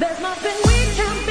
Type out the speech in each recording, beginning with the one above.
There's nothing we can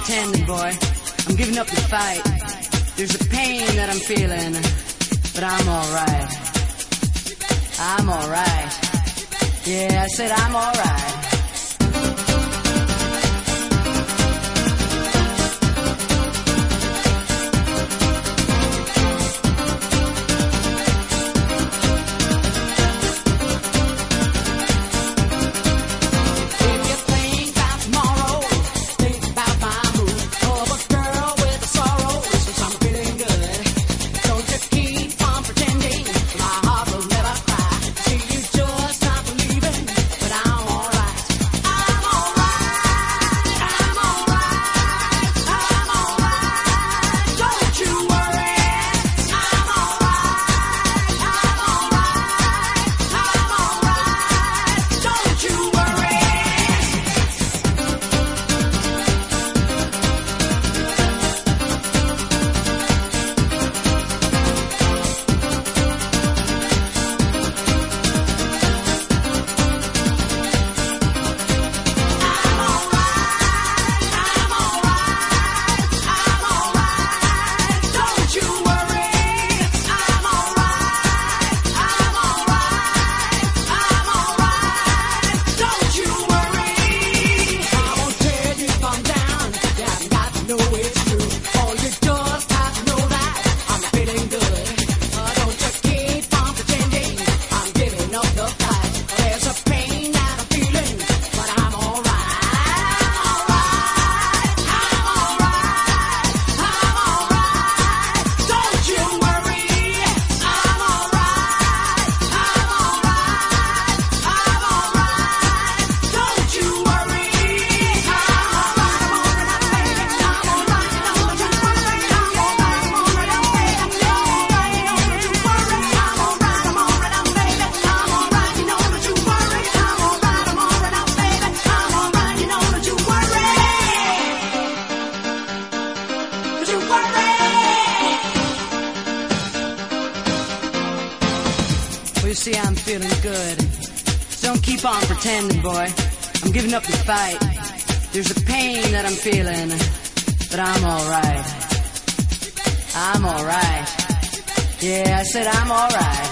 pretending, boy. I'm giving up the fight. There's a pain that I'm feeling, but I'm alright. I'm alright. Yeah, I said I'm alright. pretending, boy. I'm giving up the fight. There's a pain that I'm feeling, but I'm alright. I'm alright. Yeah, I said I'm alright.